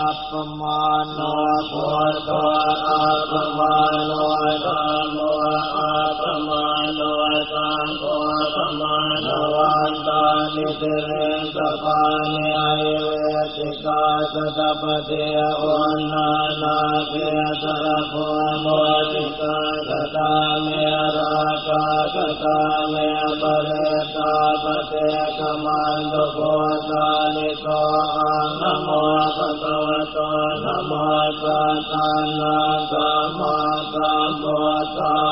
อัปปมาโนโพธอัปปมาโนธัมโมอัปปมาโนสังโฆธัมมาโนวันตานิเตเรสปานิไอเวติกาสตปะเทวันนานาเกสระโพโมติกาสตาเมราคาสตาเมปะเรตาปะเทกมันโตโพธานิโกอังนโม ภะคะวะโตนะโมตัสสะนะโมสัมพุทธัสสะ